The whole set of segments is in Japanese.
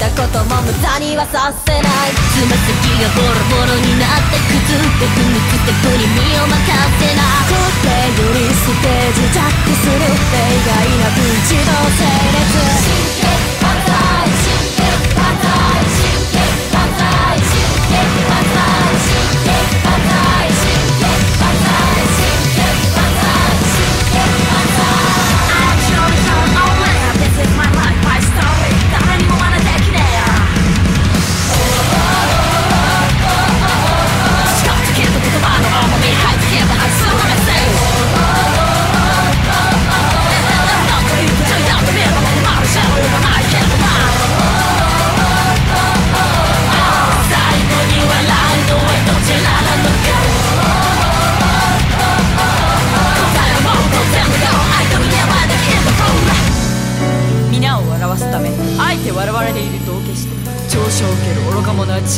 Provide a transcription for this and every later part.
たことも無駄にはさせない。つま先がボロボロになってくず僕抜くステップに身を任せなこれよりステージジャックする。例外なく自動整列。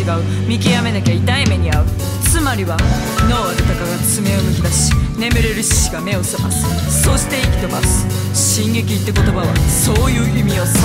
違う。見極めなきゃ痛い目に遭う。つまりは脳は豊かが爪をむき出し眠れる獅子が目を覚ます。そして息飛ばす。進撃って言葉はそういう意味をする。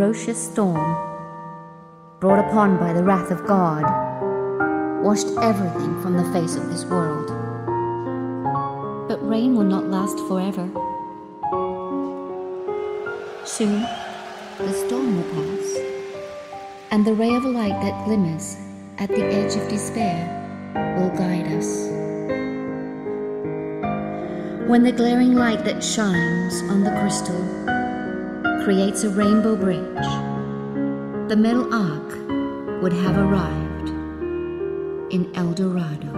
Ferocious storm, brought upon by the wrath of God, washed everything from the face of this world. But rain will not last forever. Soon, the storm will pass, and the ray of light that glimmers at the edge of despair will guide us. When the glaring light that shines on the crystal creates a rainbow bridge, the metal arc would have arrived in El Dorado.「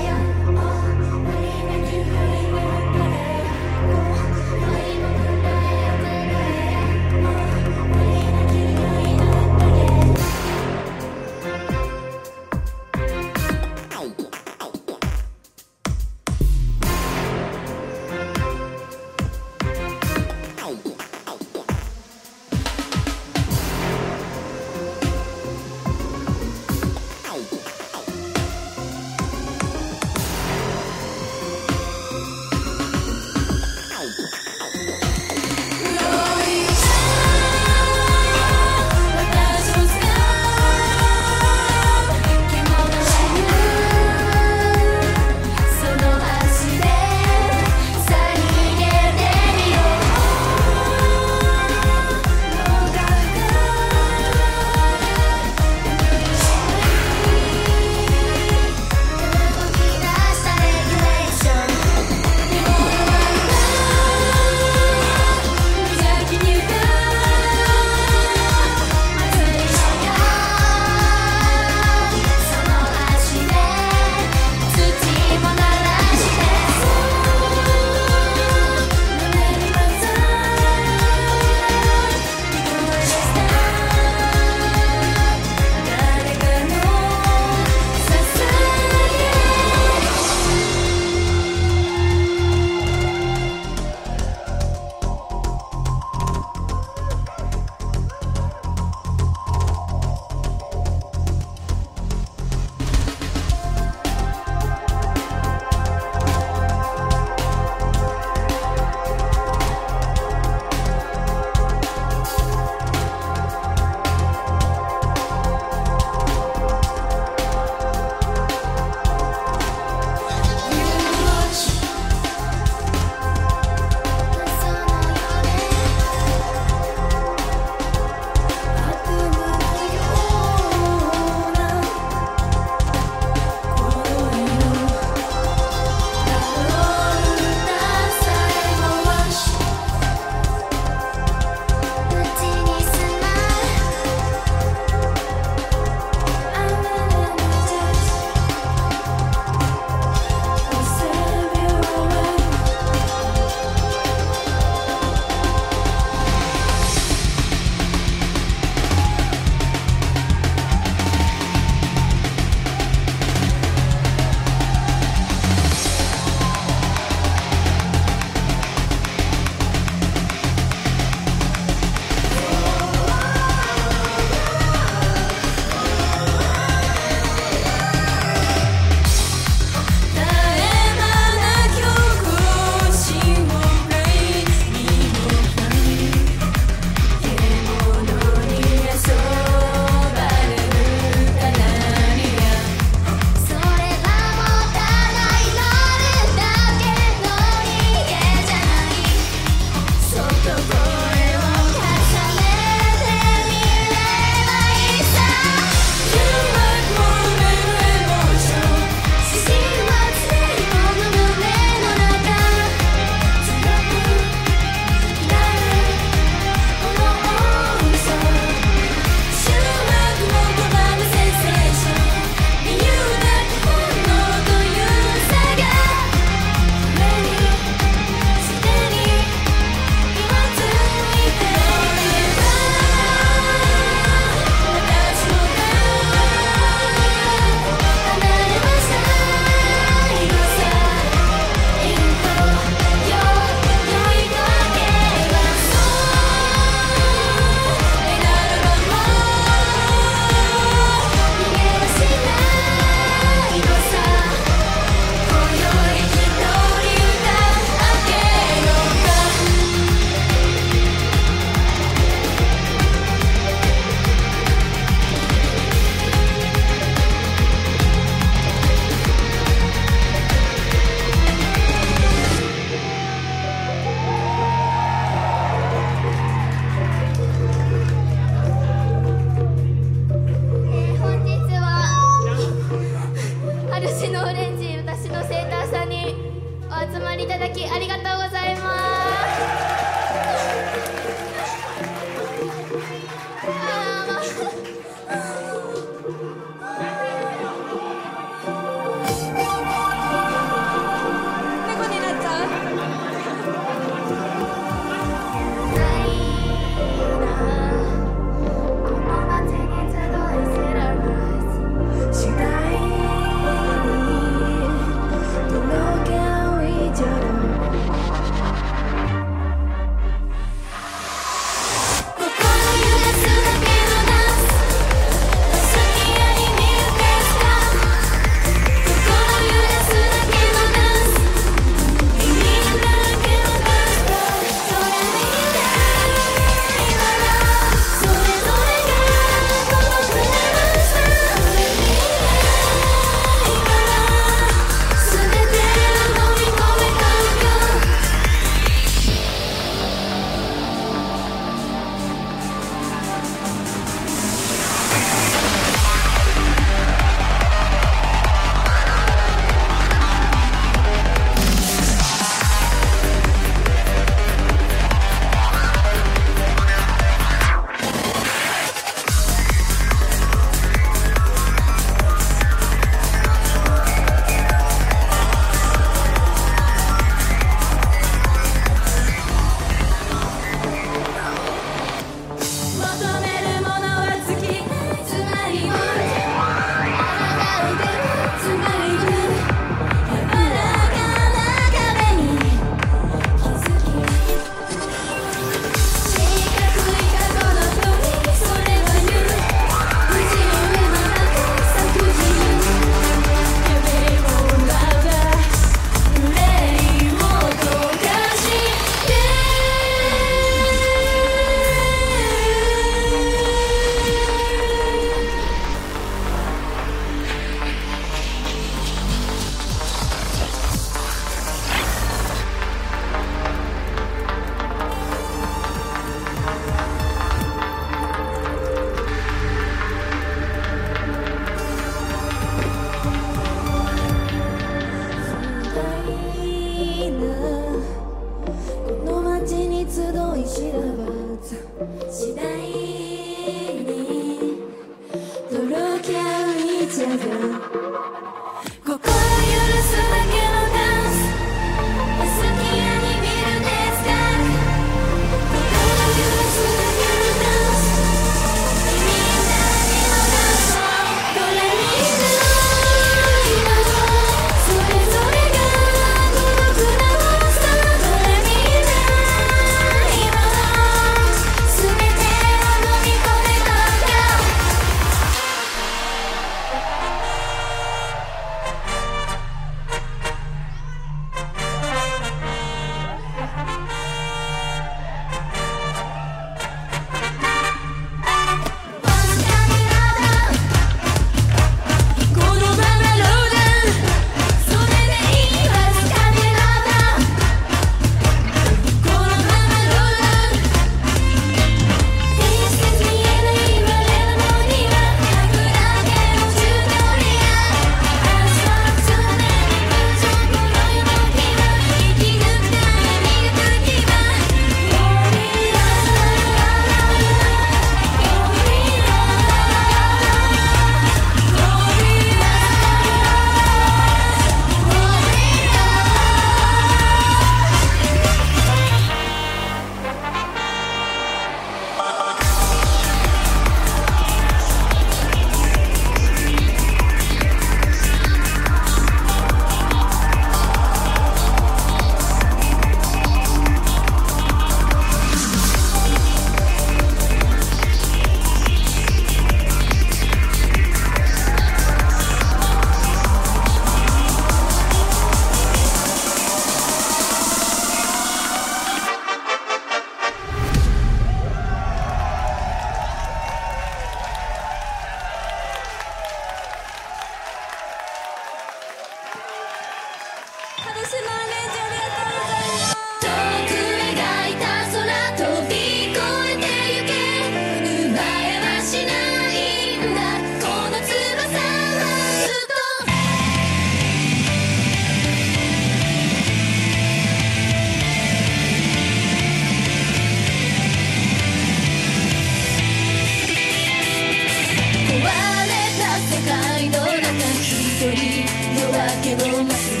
Little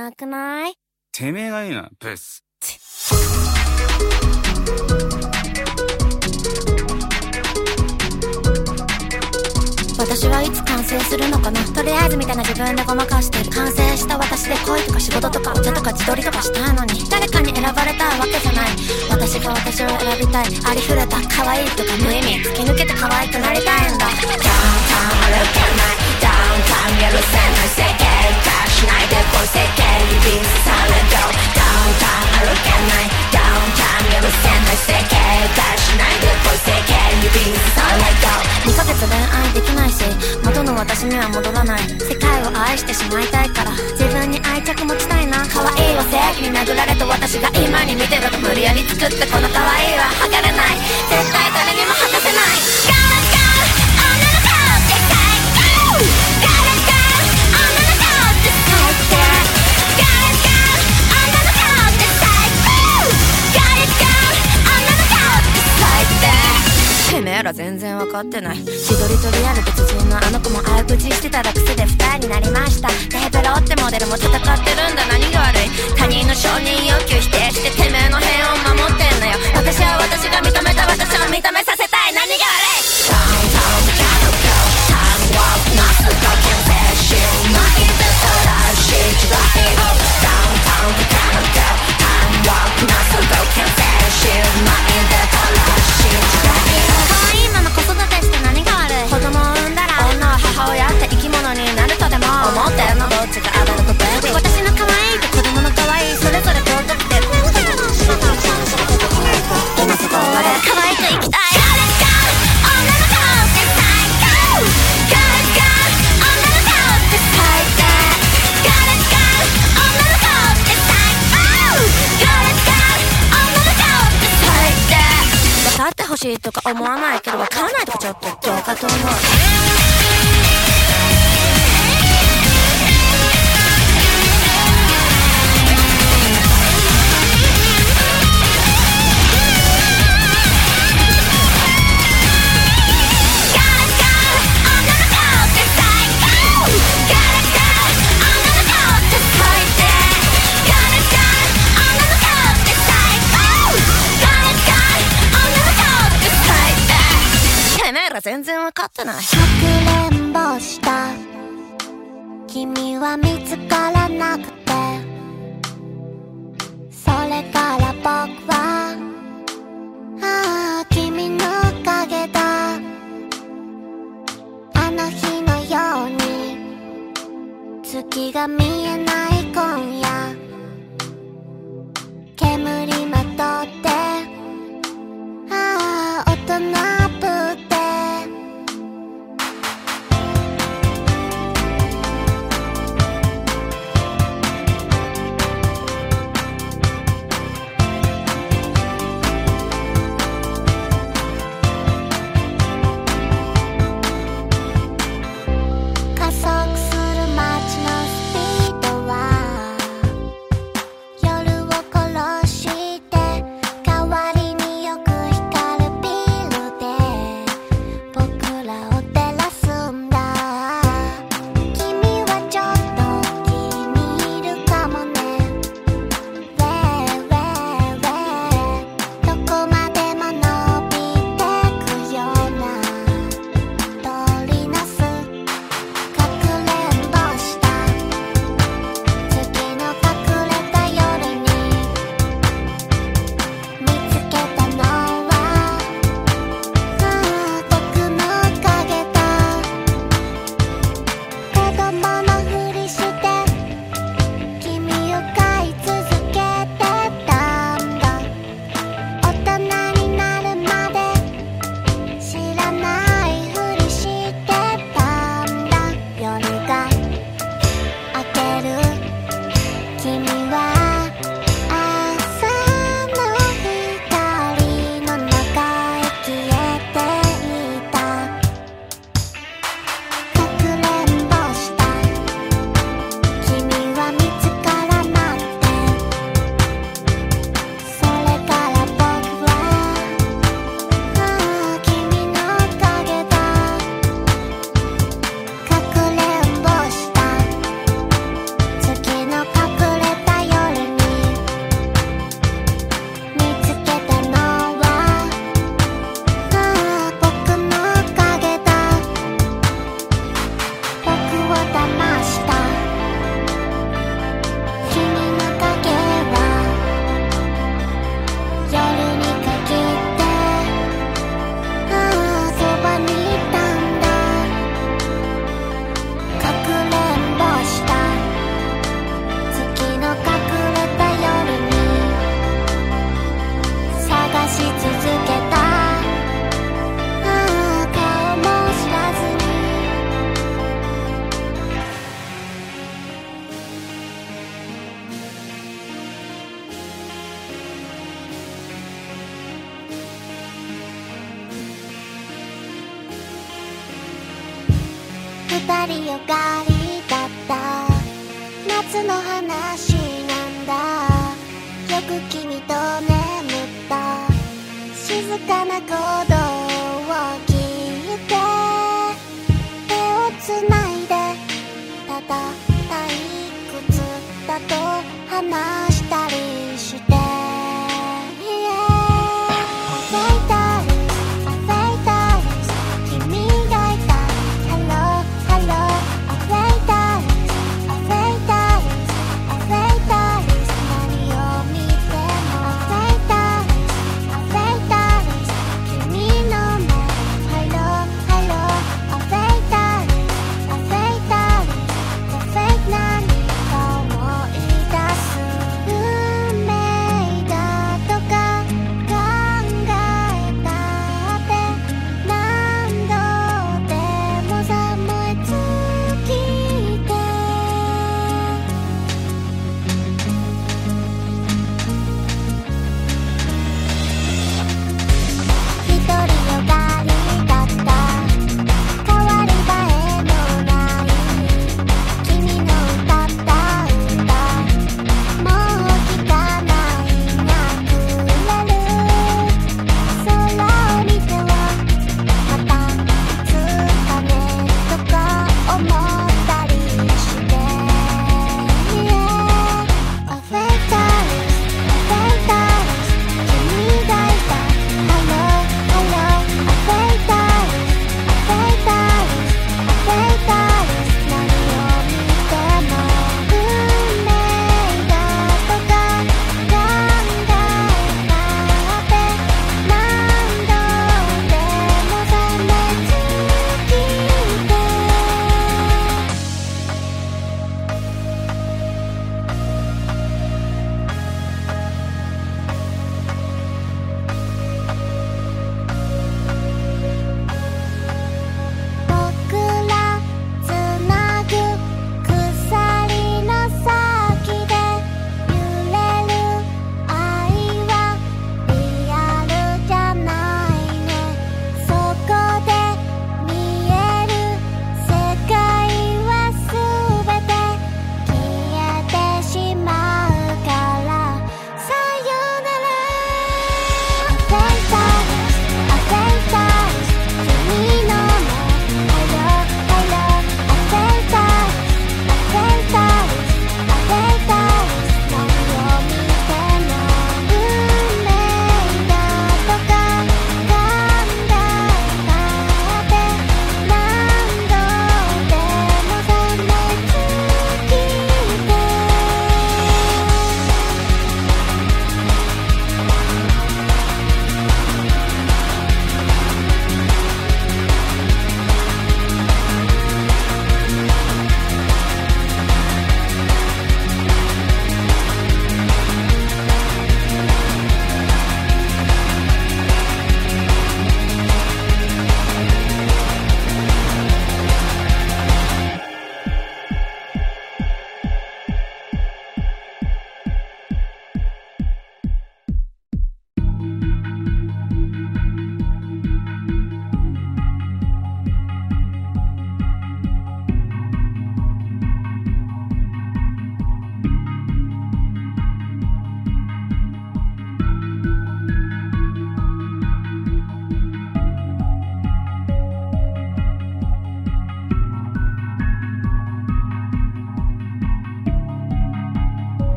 なくない？てめえがいいな、ブス。私はいつ完成するのかな？とりあえずみたいな自分でごまかしてる。完成した私で恋とか仕事とかお茶とか自撮りとかしたいのに。誰かに選ばれたわけじゃない。私が私を選びたい。ありふれた可愛いとか無意味。突き抜けて可愛くなりたいんだ。Downtown 歩けない Downtown 許せない世間化しないで世間にビスされど Downtown 歩けない Downtown 許せない世間化しないでこう世間にビスされど2ヶ月恋愛できないし元の私には戻らない世界を愛してしまいたいから自分に愛着持ちたいな可愛いは正義に殴られた私が今に見てると無理やり作ってこの可愛いは剥がれない。絶対誰にも果たせない。てめえら全然わかってない。自撮りとリアル別人のあの子も愛口してたら癖で二人になりました。テーペロってモデルも戦ってるんだ。何が悪い。他人の承認要求否定しててめえの平穏守ってんのよ。私は私が認めた。私を認めさせたい。何が悪い。しいとか思わないけど分からないとかちょっとどうかと思う。全然分かってない。かくれんぼした。君は見つからなくて。それから僕はああ君のおかげだ。あの日のように月が見えない今夜。煙まとってああ大人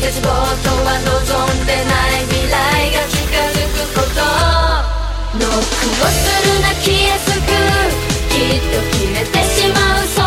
絶望とは望んでない未来が近づくことノックをするな消えすぐきっと消えてしまう